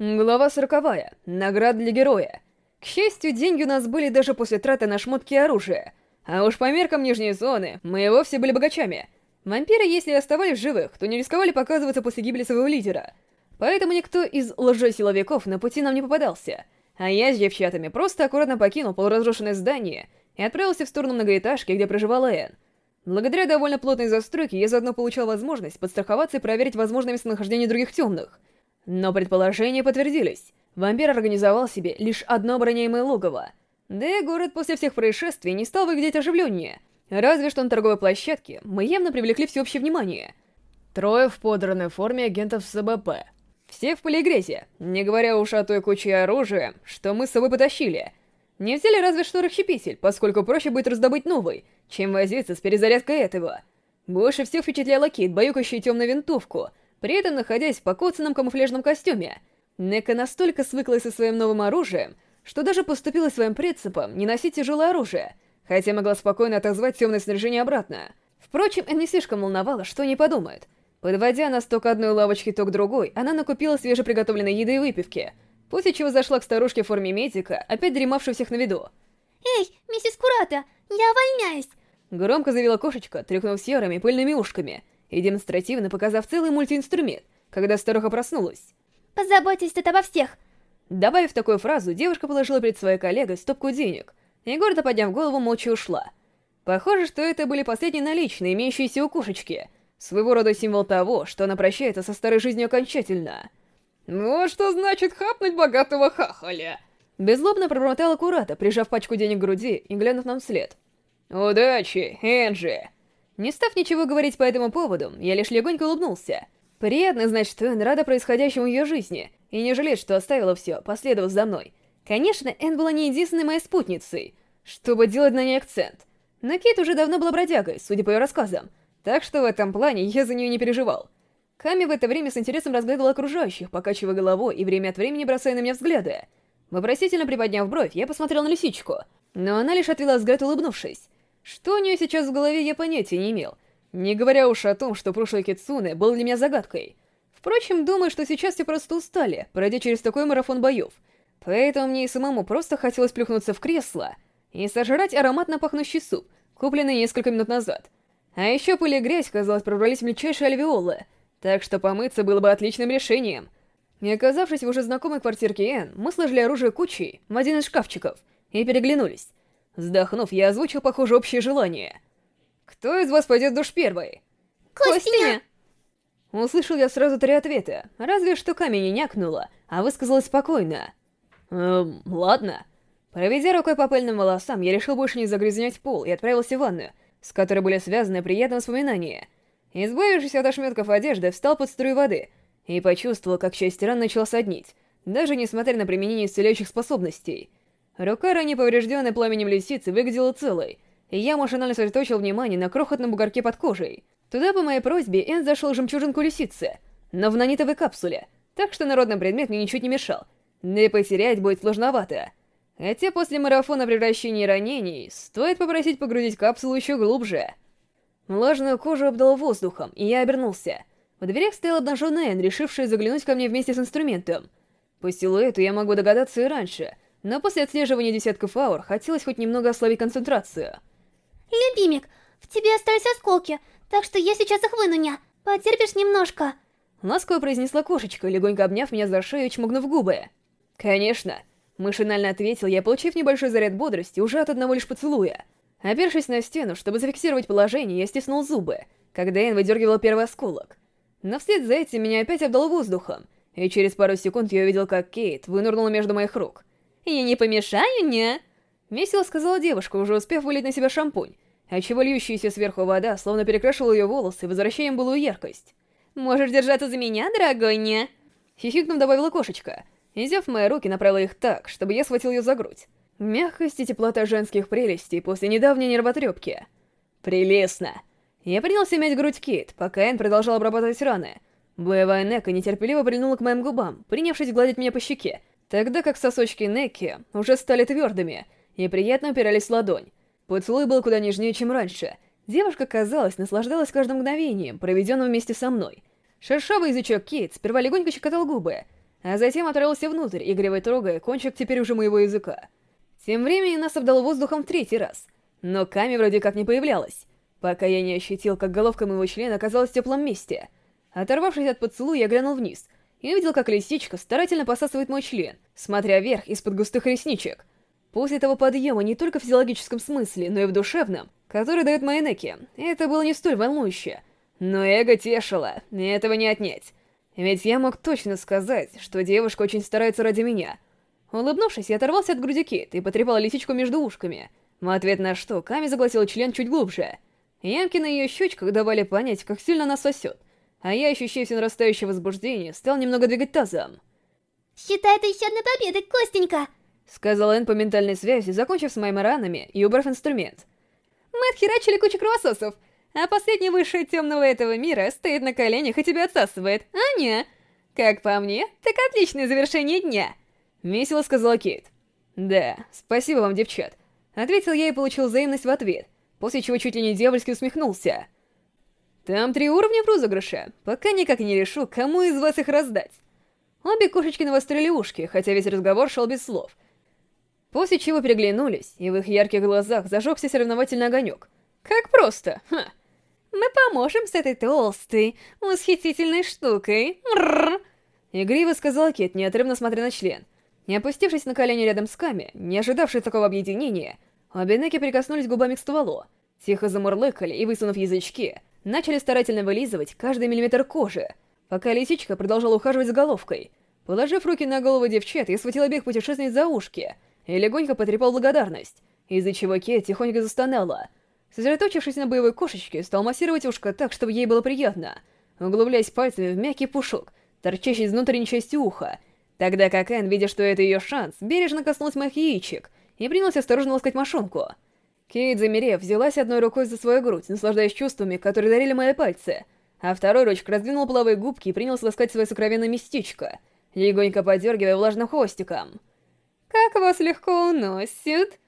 Глава сороковая. Награда для героя. К счастью, деньги у нас были даже после траты на шмотки и оружие. А уж по меркам нижней зоны, мы и вовсе были богачами. Вампиры, если оставались живых, то не рисковали показываться после гибели своего лидера. Поэтому никто из лжесиловиков на пути нам не попадался. А я с девчатами просто аккуратно покинул полуразрушенное здание и отправился в сторону многоэтажки, где проживала Энн. Благодаря довольно плотной застройке я заодно получал возможность подстраховаться и проверить возможное местонахождение других темных — но предположения подтвердились. Вампир организовал себе лишь одно обороняемое логово. Да и город после всех происшествий не стал выглядеть оживленнее. Разве что на торговой площадке мы явно привлекли всеобщее внимание. Трое в подранной форме агентов СБП. Все в полигрезе, не говоря уж о той куче оружия, что мы с собой потащили. Не взяли разве что расщепитель, поскольку проще будет раздобыть новый, чем возиться с перезарядкой этого. Больше всех впечатляла Кит, баюкающая темную винтовку — при этом находясь в покоцанном камуфляжном костюме. Нека настолько свыклась со своим новым оружием, что даже поступила своим принципом не носить тяжелое оружие, хотя могла спокойно отозвать темное снаряжение обратно. Впрочем, Энн не слишком волновала, что они подумают. Подводя нас то к одной лавочке, то к другой, она накупила свежеприготовленной еды и выпивки, после чего зашла к старушке в форме медика, опять дремавшей всех на виду. «Эй, миссис Курата, я увольняюсь!» Громко заявила кошечка, тряхнув серыми пыльными ушками — и демонстративно показав целый мультиинструмент, когда старуха проснулась. «Позаботьтесь тут обо всех!» Добавив такую фразу, девушка положила перед своей коллегой стопку денег, и гордо подняв голову, молча ушла. Похоже, что это были последние наличные, имеющиеся у кошечки, своего рода символ того, что она прощается со старой жизнью окончательно. «Ну, а что значит хапнуть богатого хахаля?» Безлобно пробормотала Курата, прижав пачку денег к груди и глянув нам вслед. «Удачи, Энджи!» Не став ничего говорить по этому поводу, я лишь легонько улыбнулся. Приятно знать, что Энн рада происходящему в ее жизни, и не жалеет, что оставила все, последовав за мной. Конечно, Энн была не единственной моей спутницей, чтобы делать на ней акцент. Но Кейт уже давно была бродягой, судя по ее рассказам, так что в этом плане я за нее не переживал. Ками в это время с интересом разглядывал окружающих, покачивая головой и время от времени бросая на меня взгляды. Вопросительно приподняв бровь, я посмотрел на лисичку, но она лишь отвела взгляд, улыбнувшись. Что у нее сейчас в голове, я понятия не имел. Не говоря уж о том, что прошлый Китсуне был для меня загадкой. Впрочем, думаю, что сейчас все просто устали, пройдя через такой марафон боев. Поэтому мне и самому просто хотелось плюхнуться в кресло и сожрать ароматно пахнущий суп, купленный несколько минут назад. А еще пыль и грязь, казалось, пробрались мельчайшие альвеолы, так что помыться было бы отличным решением. И оказавшись в уже знакомой квартирке Энн, мы сложили оружие кучей в один из шкафчиков и переглянулись. Вздохнув, я озвучил, похоже, общее желание. «Кто из вас пойдет в душ первой?» «Костя!» Услышал я сразу три ответа, разве что камень не някнула, а высказалась спокойно. «Эм, ладно». Проведя рукой по пыльным волосам, я решил больше не загрязнять пол и отправился в ванную, с которой были связаны приятные воспоминания. Избавившись от ошметков одежды, встал под струю воды и почувствовал, как часть ран начала соднить, даже несмотря на применение исцеляющих способностей — Рука, ранее поврежденная пламенем лисицы, выглядела целой, и я машинально сосредоточил внимание на крохотном бугорке под кожей. Туда, по моей просьбе, Энн зашел жемчужинку лисицы, но в нанитовой капсуле, так что народный предмет мне ничуть не мешал. Да и потерять будет сложновато. Хотя после марафона превращений ранений, стоит попросить погрузить капсулу еще глубже. Влажную кожу обдал воздухом, и я обернулся. В дверях стоял обнаженный Энн, решивший заглянуть ко мне вместе с инструментом. По силуэту я могу догадаться и раньше — но после отслеживания десятков аур хотелось хоть немного ослабить концентрацию. «Любимик, в тебе остались осколки, так что я сейчас их выну, ня. Потерпишь немножко?» Ласково произнесла кошечка, легонько обняв меня за шею и чмогнув губы. «Конечно!» Машинально ответил я, получив небольшой заряд бодрости уже от одного лишь поцелуя. Опершись на стену, чтобы зафиксировать положение, я стиснул зубы, когда Энн выдергивала первый осколок. Но вслед за этим меня опять обдало воздухом, и через пару секунд я увидел, как Кейт вынырнула между моих рук. «Я не помешаю, не?» Весело сказала девушка, уже успев вылить на себя шампунь, отчего льющаяся сверху вода словно перекрашивала ее волосы, возвращая им былую яркость. «Можешь держаться за меня, дорогой, не?» Хихикнув добавила кошечка, и, взяв мои руки, направила их так, чтобы я схватил ее за грудь. Мягкость и теплота женских прелестей после недавней нервотрепки. Прелестно. Я принялся мять грудь Кейт, пока Энн продолжал обрабатывать раны. Боевая Нека нетерпеливо прильнула к моим губам, принявшись гладить меня по щеке, тогда как сосочки Неки уже стали твердыми и приятно упирались в ладонь. Поцелуй был куда нежнее, чем раньше. Девушка, казалось, наслаждалась каждым мгновением, проведенным вместе со мной. Шершавый язычок Кейт сперва легонько щекотал губы, а затем отправился внутрь, игриво трогая кончик теперь уже моего языка. Тем временем нас обдало воздухом в третий раз, но Ками вроде как не появлялась, пока я не ощутил, как головка моего члена оказалась в теплом месте. Оторвавшись от поцелуя, я глянул вниз и увидел, как лисичка старательно посасывает мой член, смотря вверх из-под густых ресничек. После того подъема не только в физиологическом смысле, но и в душевном, который дает Майнеки, это было не столь волнующе. Но эго тешило, этого не отнять. Ведь я мог точно сказать, что девушка очень старается ради меня. Улыбнувшись, я оторвался от груди Кейт и потрепал лисичку между ушками, в ответ на что Ками заглотила член чуть глубже. Ямки на ее щечках давали понять, как сильно она сосет, а я, ощущая все нарастающее возбуждение, стал немного двигать тазом. «Считай это еще одной победой, Костенька!» Сказал Энн по ментальной связи, закончив с моими ранами и убрав инструмент. «Мы отхерачили кучу кровососов, а последний высший темного этого мира стоит на коленях и тебя отсасывает, а не? Как по мне, так отличное завершение дня!» Весело сказала Кейт. «Да, спасибо вам, девчат. Ответил я и получил взаимность в ответ, после чего чуть ли не дьявольски усмехнулся. Там три уровня в розыгрыше, пока никак не решу, кому из вас их раздать. Обе кошечки навострили ушки, хотя весь разговор шел без слов. После чего переглянулись, и в их ярких глазах зажегся соревновательный огонек. Как просто, ха! Мы поможем с этой толстой, восхитительной штукой. Мрррр. Игриво сказал Кит, неотрывно смотря на член. Не опустившись на колени рядом с Ками, не ожидавший такого объединения, обе Неки прикоснулись губами к стволу, тихо замурлыкали и, высунув язычки, начали старательно вылизывать каждый миллиметр кожи, пока лисичка продолжала ухаживать за головкой. Положив руки на голову девчат, я схватил обеих путешественниц за ушки и легонько потрепал благодарность, из-за чего Кет тихонько застонала. Сосредоточившись на боевой кошечке, стал массировать ушко так, чтобы ей было приятно, углубляясь пальцами в мягкий пушок, торчащий из внутренней части уха, Тогда как Энн, видя, что это ее шанс, бережно коснулась моих яичек и принялась осторожно ласкать мошонку. Кейт, замерев, взялась одной рукой за свою грудь, наслаждаясь чувствами, которые дарили мои пальцы, а второй ручкой раздвинул половые губки и принялся ласкать свое сокровенное местечко, легонько подергивая влажным хвостиком. «Как вас легко уносит!»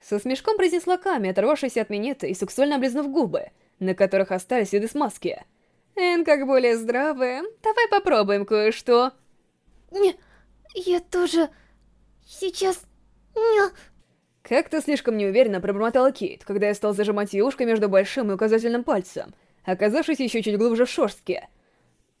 Со смешком произнесла Ками, оторвавшись от минета и сексуально облизнув губы, на которых остались следы смазки. «Эн как более здравая, давай попробуем кое-что». «Не...» Я тоже... Сейчас... Не... Как-то слишком неуверенно пробормотала Кейт, когда я стал зажимать ее ушко между большим и указательным пальцем, оказавшись еще чуть глубже в шорстке.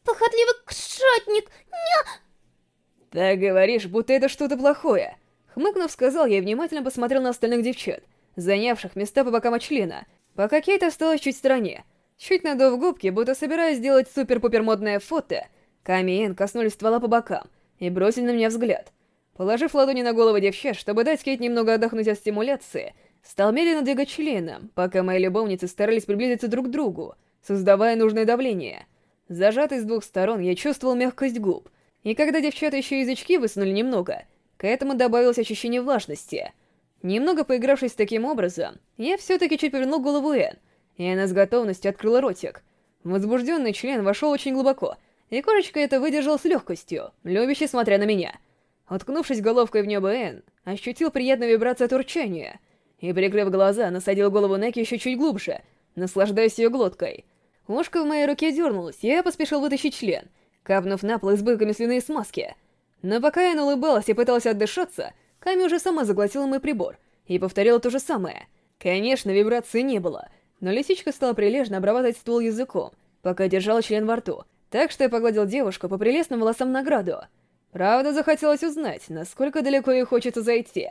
Похотливый кшатник! Не... Так говоришь, будто это что-то плохое. Хмыкнув, сказал я и внимательно посмотрел на остальных девчат, занявших места по бокам от члена, пока Кейт осталась чуть в стороне. Чуть надув губки, будто собираясь сделать супер-пупер модное фото, Ками и Эн коснулись ствола по бокам — и бросили на меня взгляд. Положив ладони на голову девчат, чтобы дать Кейт немного отдохнуть от стимуляции, стал медленно двигать членом, пока мои любовницы старались приблизиться друг к другу, создавая нужное давление. Зажатый с двух сторон, я чувствовал мягкость губ, и когда девчата еще язычки высунули немного, к этому добавилось ощущение влажности. Немного поигравшись таким образом, я все-таки чуть повернул голову Энн, и она с готовностью открыла ротик. Возбужденный член вошел очень глубоко, и кошечка это выдержал с легкостью, любяще смотря на меня. Уткнувшись головкой в небо Энн, ощутил приятную вибрацию от урчания, и, прикрыв глаза, насадил голову Неки еще чуть глубже, наслаждаясь ее глоткой. Ушко в моей руке дернулось, и я поспешил вытащить член, капнув на пол избытками слюны смазки. Но пока я улыбалась и пыталась отдышаться, Ками уже сама заглотила мой прибор и повторила то же самое. Конечно, вибрации не было, но лисичка стала прилежно обрабатывать ствол языком, пока держала член во рту, так что я погладил девушку по прелестным волосам награду. Правда, захотелось узнать, насколько далеко ей хочется зайти.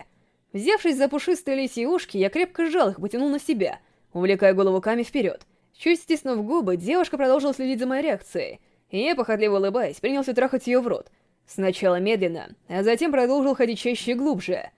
Взявшись за пушистые лисьи ушки, я крепко сжал их, потянул на себя, увлекая голову Ками вперед. Чуть стиснув губы, девушка продолжила следить за моей реакцией, и я, похотливо улыбаясь, принялся трахать ее в рот. Сначала медленно, а затем продолжил ходить чаще и глубже.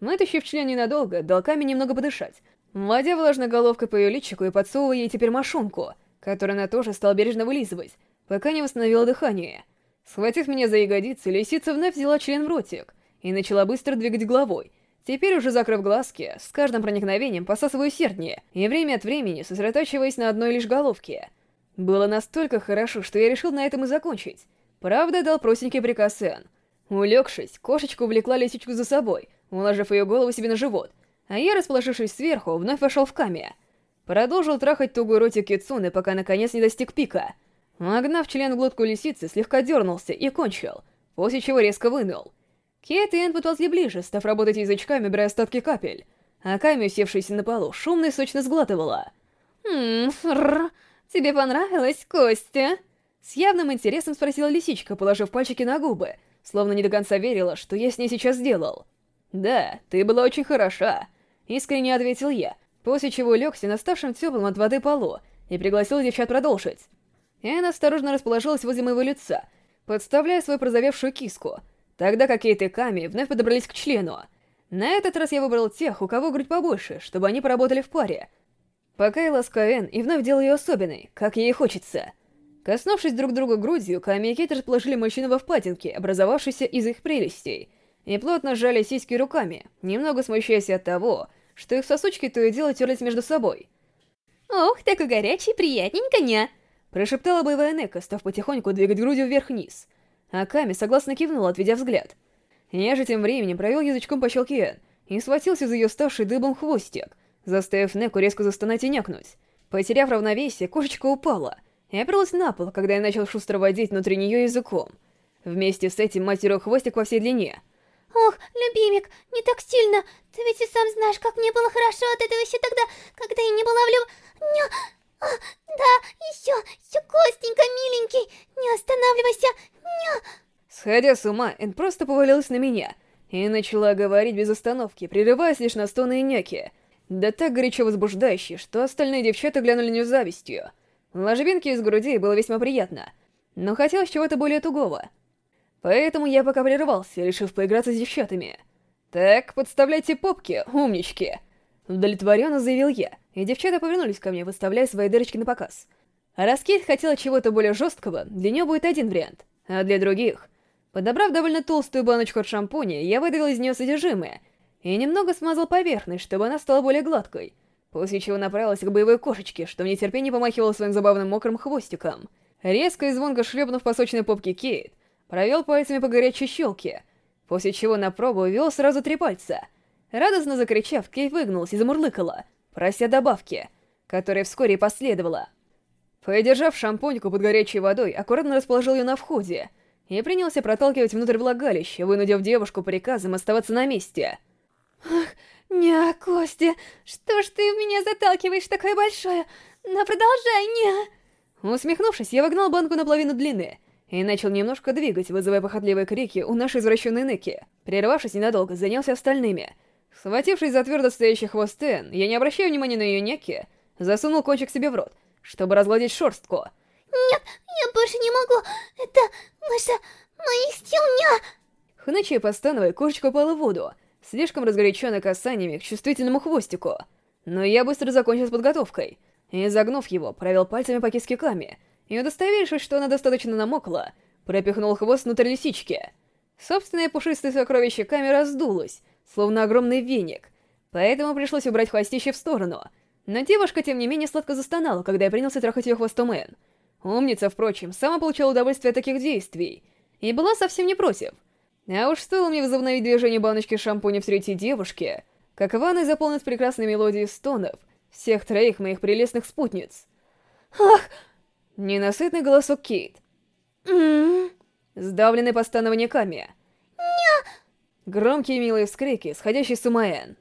Вытащив член ненадолго, дал Ками немного подышать, вводя влажной головкой по ее личику и подсовывая ей теперь мошонку, которую она тоже стала бережно вылизывать, пока не восстановила дыхание. Схватив меня за ягодицы, лисица вновь взяла член в ротик и начала быстро двигать головой. Теперь уже закрыв глазки, с каждым проникновением посасываю усерднее и время от времени сосредотачиваясь на одной лишь головке. Было настолько хорошо, что я решил на этом и закончить. Правда, дал простенький приказ Эн. Улегшись, кошечка увлекла лисичку за собой, уложив ее голову себе на живот, а я, расположившись сверху, вновь вошел в камень. Продолжил трахать тугой ротик Кицуны, пока наконец не достиг пика — Нагнав член в глотку лисицы, слегка дернулся и кончил, после чего резко вынул. Кейт и Энн подползли ближе, став работать язычками, брая остатки капель, а Ками, усевшаяся на полу, шумно и сочно сглатывала. «Ммм, тебе понравилось, Костя?» С явным интересом спросила лисичка, положив пальчики на губы, словно не до конца верила, что я с ней сейчас сделал. «Да, ты была очень хороша», — искренне ответил я, после чего легся на ставшем теплым от воды полу и пригласил девчат продолжить. Энн осторожно расположилась возле моего лица, подставляя свою прозовевшую киску, тогда как Кейт и Ками вновь подобрались к члену. На этот раз я выбрал тех, у кого грудь побольше, чтобы они поработали в паре. Пока я ласкаю Энн и вновь делаю ее особенной, как ей хочется. Коснувшись друг друга грудью, Ками и Кейт расположили мужчину во впадинке, образовавшейся из их прелестей, и плотно сжали сиськи руками, немного смущаясь от того, что их сосучки то и дело терлись между собой. «Ох, такой горячий, приятненько, ня!» Прошептала боевая Нека, став потихоньку двигать грудью вверх-вниз. А Ками согласно кивнула, отведя взгляд. Я же тем временем провел язычком по щелке и схватился за ее ставший дыбом хвостик, заставив Неку резко застонать и някнуть. Потеряв равновесие, кошечка упала и оперлась на пол, когда я начал шустро водить внутри нее языком. Вместе с этим материл хвостик во всей длине. «Ох, любимик, не так сильно! Ты ведь и сам знаешь, как мне было хорошо от этого еще тогда, когда я не была влюб... Ня... Да, еще, еще Костенька, миленький, не останавливайся, ня... Сходя с ума, Эн просто повалилась на меня и начала говорить без остановки, прерываясь лишь на стоны и няки. Да так горячо возбуждающие, что остальные девчата глянули на нее завистью. Ложбинки из груди было весьма приятно, но хотелось чего-то более тугого. Поэтому я пока прервался, решив поиграться с девчатами. «Так, подставляйте попки, умнички!» Удовлетворенно заявил я, и девчата повернулись ко мне, выставляя свои дырочки на показ. Раз Кейт хотела чего-то более жесткого, для нее будет один вариант, а для других... Подобрав довольно толстую баночку от шампуня, я выдавил из нее содержимое и немного смазал поверхность, чтобы она стала более гладкой, после чего направился к боевой кошечке, что в нетерпении помахивала своим забавным мокрым хвостиком. Резко и звонко шлепнув по сочной попке Кейт, провел пальцами по горячей щелке, после чего на пробу ввел сразу три пальца. Радостно закричав, Кейт выгнулась и замурлыкала — прося добавки, которая вскоре последовала. Подержав шампуньку под горячей водой, аккуратно расположил ее на входе и принялся проталкивать внутрь влагалища, вынудив девушку приказом оставаться на месте. «Ах, ня, Костя, что ж ты в меня заталкиваешь такое большое? На продолжай, ня!» Усмехнувшись, я вогнал банку на половину длины и начал немножко двигать, вызывая похотливые крики у нашей извращенной Неки. Прервавшись ненадолго, занялся остальными — Схватившись за твердо стоящий хвост Энн, я не обращая внимания на ее неки, засунул кончик себе в рот, чтобы разгладить шерстку. Нет, я больше не могу. Это наша... моих сил не... И постановая, кошечка упала в воду, слишком разгоряченная касаниями к чувствительному хвостику. Но я быстро закончил с подготовкой, и, загнув его, провел пальцами по киске Ками, и, удостоверившись, что она достаточно намокла, пропихнул хвост внутрь лисички. Собственное пушистое сокровище Ками раздулось, словно огромный веник, поэтому пришлось убрать хвостище в сторону. Но девушка, тем не менее, сладко застонала, когда я принялся трахать ее хвостом Энн. Умница, впрочем, сама получала удовольствие от таких действий, и была совсем не против. А уж стоило мне возобновить движение баночки шампуня в третьей девушке, как ванной заполнит прекрасной мелодией стонов всех троих моих прелестных спутниц. Ах! Ненасытный голосок Кейт. М-м. Сдавленный постановление Ками. Громкие милые вскрики, сходящие с ума Энн.